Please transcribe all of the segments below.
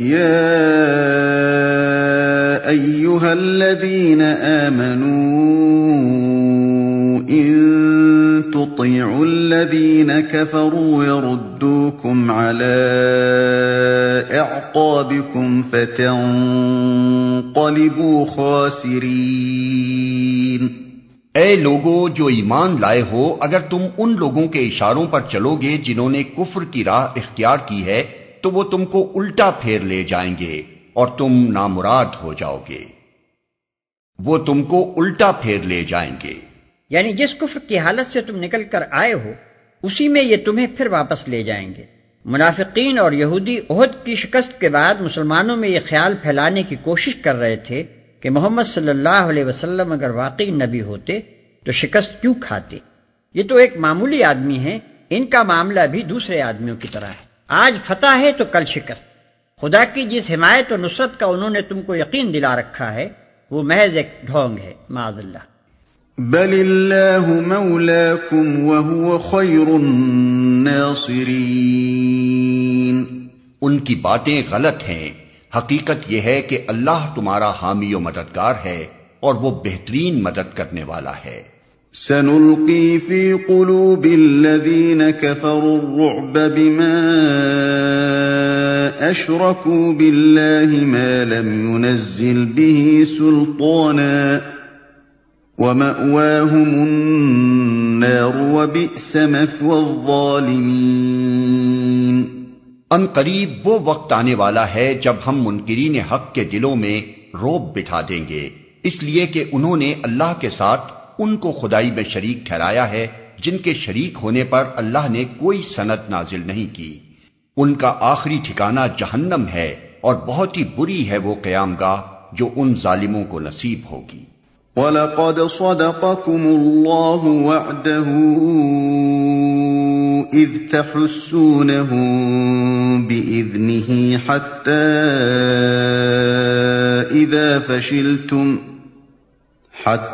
يا ايها الذين امنوا ان تطيعوا الذين كفروا يردوكم على اعقابكم فتنقلبوا خاسرين اے لوگو جو ایمان لائے ہو، اگر تم ان لوگوں کے اشاروں پر چلو گے جنہوں نے کفر کی راہ اختیار کی ہے تو وہ تم کو الٹا پھیر لے جائیں گے اور تم نامراد ہو جاؤ گے۔ وہ تم کو الٹا پھیر لے جائیں گے۔ یعنی جس کفر کی حالت سے تم نکل کر آئے ہو، اسی میں یہ تمہیں پھر واپس لے جائیں گے۔ منافقین اور یہودی عہد کی شکست کے بعد مسلمانوں میں یہ خیال پھیلانے کی کوشش کر رہے تھے کہ محمد صلی اللہ علیہ وسلم اگر واقعی نبی ہوتے تو شکست کیوں کھاتے؟ یہ تو ایک معمولی آدمی ہے ان کا معاملہ بھی دوسرے آدمیوں کی طرح ہے۔ آج فتح ہے تو کل شکست۔ خدا کی جس حمایت و نصرت کا انہوں نے تم کو یقین دلا رکھا ہے وہ محض ایک ڈھونگ ہے معذ اللہ۔ بل اللہ مولاکم وهو خیر الناصرین۔ ان کی باتیں غلط ہیں۔ حقیقت یہ ہے کہ اللہ تمہارا حامی و مددگار ہے اور وہ بہترین مدد کرنے والا ہے۔ سنلقي في قلوب الذين كفروا الرعب بما أشركوا بالله ما لم ينزل به سلطانا ومأواهم النار وبئس مثوى الظالمين ان قریب وہ وقت آنے والا ہے جب ہم منکرین حق کے دلوں میں روب بٹھا دیں گے اس لیے کہ انہوں نے اللہ کے ساتھ ان کو خدائی میں شریک ٹھہرایا ہے جن کے شریک ہونے پر اللہ نے کوئی سند نازل نہیں کی۔ ان کا آخری ٹھکانہ جہنم ہے اور بہت ہی بری ہے وہ قیام گاہ جو ان ظالموں کو نصیب ہوگی۔ وَلَقَدْ صَدَقَكُمُ اللَّهُ وَعْدَهُ إذ تحسونهم بإذنه حتى إذا فشلتم حتى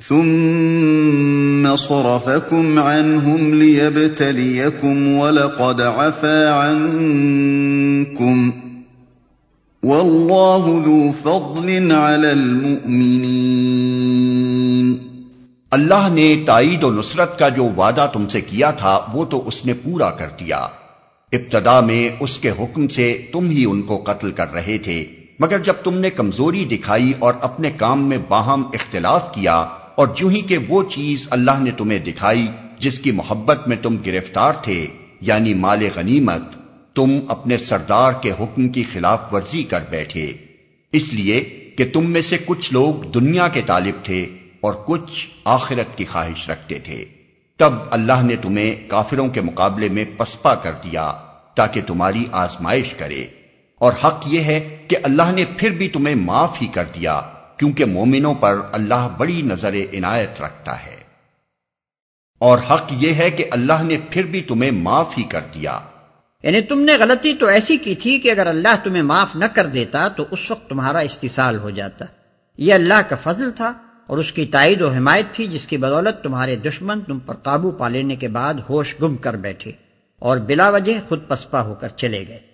ثم صرفكم عنهم ليبتليكم ولقد عفا عنكم والله ذو فضل على المؤمنين۔ اللہ نے تائید و نصرت کا جو وعدہ تم سے کیا تھا، وہ تو اس نے پورا کر دیا۔ ابتدا میں اس کے حکم سے تم ہی ان کو قتل کر رہے تھے۔ مگر جب تم نے کمزوری دکھائی اور اپنے کام میں باہم اختلاف کیا اور جو ہی کہ وہ چیز اللہ نے تمہیں دکھائی جس کی محبت میں تم گرفتار تھے یعنی مال غنیمت، تم اپنے سردار کے حکم کی خلاف ورزی کر بیٹھے۔ اس لیے کہ تم میں سے کچھ لوگ دنیا کے طالب تھے اور کچھ آخرت کی خواہش رکھتے تھے۔ تب اللہ نے تمہیں کافروں کے مقابلے میں پسپا کر دیا تاکہ تمہاری آزمائش کرے۔ اور حق یہ ہے کہ اللہ نے پھر بھی تمہیں معاف ہی کر دیا۔ کیونکہ مومنوں پر اللہ بڑی نظر عنایت رکھتا ہے۔ اور حق یہ ہے کہ اللہ نے پھر بھی تمہیں معاف ہی کر دیا۔ یعنی تم نے غلطی تو ایسی کی تھی کہ اگر اللہ تمہیں معاف نہ کر دیتا تو اس وقت تمہارا استحصال ہو جاتا۔ یہ اللہ کا فضل تھا اور اس کی تائید و حمایت تھی جس کی بدولت تمہارے دشمن تم پر قابو پا لینے کے بعد ہوش گم کر بیٹھے اور بلا وجہ خود پسپا ہو کر چلے گئے۔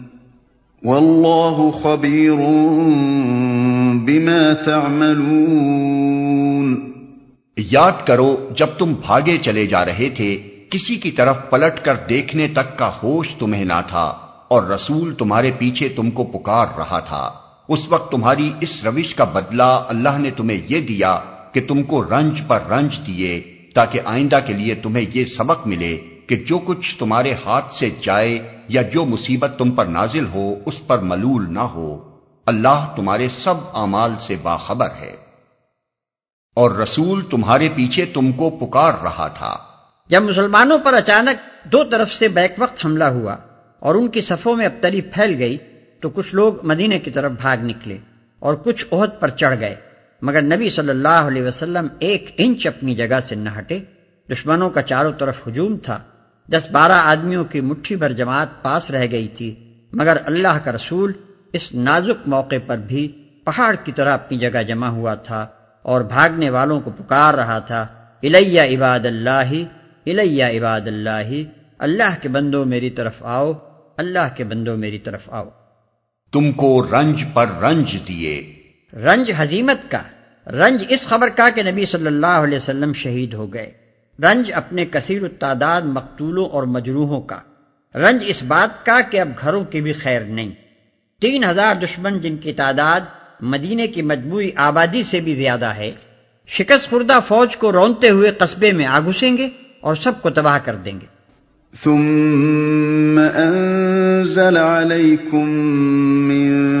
والله خبير بما تعملون یاد کرو، جب تم بھاگے چلے جا رہے تھے، کسی کی طرف پلٹ کر دیکھنے تک کا ہوش تمہیں نہ تھا، اور رسول تمہارے پیچھے تم کو پکار رہا تھا۔ اس وقت تمہاری اس روش کا بدلہ اللہ نے تمہیں یہ دیا کہ تم کو رنج پر رنج دیے، تاکہ آئندہ کے لیے تمہیں یہ سبق ملے۔ کہ جو کچھ تمہارے ہاتھ سے جائے یا جو مصیبت تم پر نازل ہو، اس پر ملول نہ ہو۔ اللہ تمہارے سب اعمال سے باخبر ہے۔ اور رسول تمہارے پیچھے تم کو پکار رہا تھا۔ جب مسلمانوں پر اچانک دو طرف سے بیک وقت حملہ ہوا اور ان کی صفوں میں ابتری پھیل گئی، تو کچھ لوگ مدینے کی طرف بھاگ نکلے اور کچھ عہد پر چڑھ گئے۔ مگر نبی صلی اللہ علیہ وسلم ایک انچ اپنی جگہ سے نہ ہٹے۔ دشمنوں کا چاروں طرف ہجوم تھا۔ دس بارہ آدمیوں کی مٹھی بھر جماعت پاس رہ گئی تھی مگر اللہ کا رسول اس نازک موقع پر بھی پہاڑ کی طرح اپنی جگہ جمع ہوا تھا اور بھاگنے والوں کو پکار رہا تھا الیہ عباد اللہ الیہ عباد اللہ اللہ کے بندوں میری طرف آؤ اللہ کے بندوں میری طرف آؤ۔ تم کو رنج پر رنج دیے۔ رنج حزیمت کا رنج اس خبر کا کہ نبی صلی اللہ علیہ وسلم شہید ہو گئے۔ رنج اپنے کثیر التعداد مقتولوں اور مجروحوں کا۔ رنج اس بات کا کہ اب گھروں کی بھی خیر نہیں۔ تین ہزار دشمن جن کی تعداد مدینے کی مجموعی آبادی سے بھی زیادہ ہے، شکست خوردہ فوج کو رونتے ہوئے قصبے میں آ گھسیں گے اور سب کو تباہ کر دیں گے۔ ثم انزل عليكم من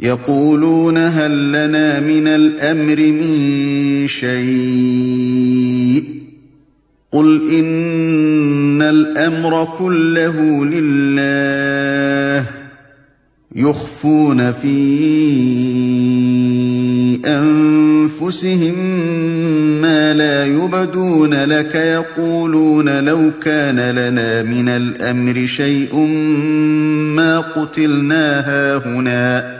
يقولون هل لنا من الأمر من شيء قل إن الأمر كله لله يخفون في انفسهم ما لا يبدون لك يقولون لو كان لنا من الامر شيء ما قتلنا هاهنا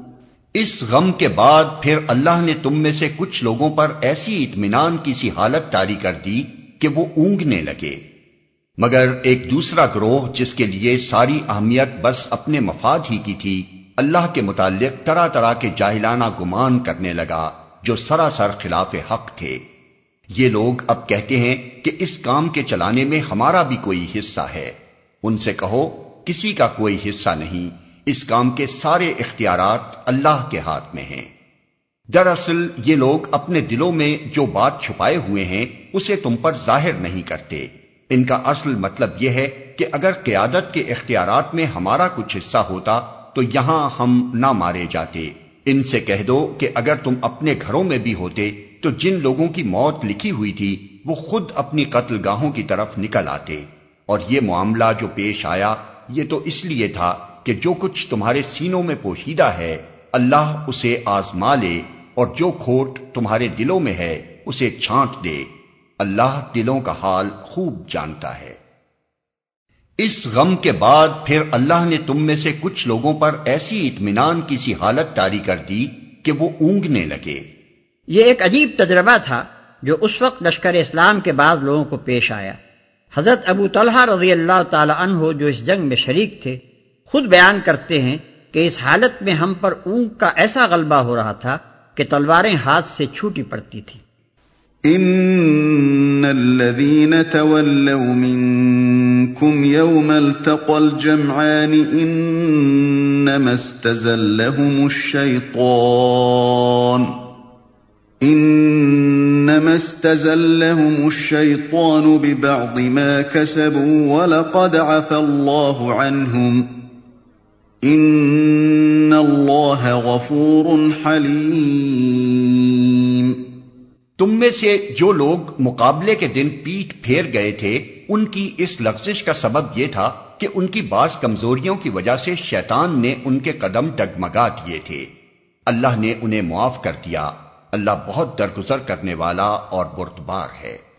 اس غم کے بعد پھر اللہ نے تم میں سے کچھ لوگوں پر ایسی اطمینان کی سی حالت تاری کر دی کہ وہ اونگنے لگے۔ مگر ایک دوسرا گروہ جس کے لیے ساری اہمیت بس اپنے مفاد ہی کی تھی، اللہ کے متعلق طرح طرح کے جاہلانہ گمان کرنے لگا جو سراسر خلاف حق تھے۔ یہ لوگ اب کہتے ہیں کہ اس کام کے چلانے میں ہمارا بھی کوئی حصہ ہے۔ ان سے کہو، کسی کا کوئی حصہ نہیں۔ اس کام کے سارے اختیارات اللہ کے ہاتھ میں ہیں۔ دراصل یہ لوگ اپنے دلوں میں جو بات چھپائے ہوئے ہیں، اسے تم پر ظاہر نہیں کرتے۔ ان کا اصل مطلب یہ ہے کہ اگر قیادت کے اختیارات میں ہمارا کچھ حصہ ہوتا، تو یہاں ہم نہ مارے جاتے۔ ان سے کہہ دو کہ اگر تم اپنے گھروں میں بھی ہوتے، تو جن لوگوں کی موت لکھی ہوئی تھی، وہ خود اپنی قتل گاہوں کی طرف نکل آتے۔ اور یہ معاملہ جو پیش آیا، یہ تو اس لیے تھا کہ جو کچھ تمہارے سینوں میں پوشیدہ ہے، اللہ اسے آزما لے، اور جو کھوٹ تمہارے دلوں میں ہے، اسے چھانٹ دے۔ اللہ دلوں کا حال خوب جانتا ہے۔ اس غم کے بعد پھر اللہ نے تم میں سے کچھ لوگوں پر ایسی اطمینان کی سی حالت تاری کر دی کہ وہ اونگنے لگے۔ یہ ایک عجیب تجربہ تھا جو اس وقت لشکر اسلام کے بعد لوگوں کو پیش آیا۔ حضرت ابو طلحہ رضی اللہ تعالی عنہ جو اس جنگ میں شریک تھے خود بیان کرتے ہیں کہ اس حالت میں ہم پر اونگ کا ایسا غلبہ ہو رہا تھا کہ تلواریں ہاتھ سے چھوٹی پڑتی تھیں۔ ان الذين تولوا منكم يوم التقى الجمعان انما استزلهم الشيطان انما استزلهم الشيطان ببعض ما كسبوا ولقد عفى الله عنهم۔ ان الله غفور حليم۔ تم میں سے جو لوگ مقابلے کے دن پیٹ پھیر گئے تھے، ان کی اس لفزش کا سبب یہ تھا کہ ان کی بعض کمزوریوں کی وجہ سے شیطان نے ان کے قدم ڈگمگا دیے تھے۔ اللہ نے انہیں معاف کر دیا۔ اللہ بہت درگزر کرنے والا اور برتبار ہے۔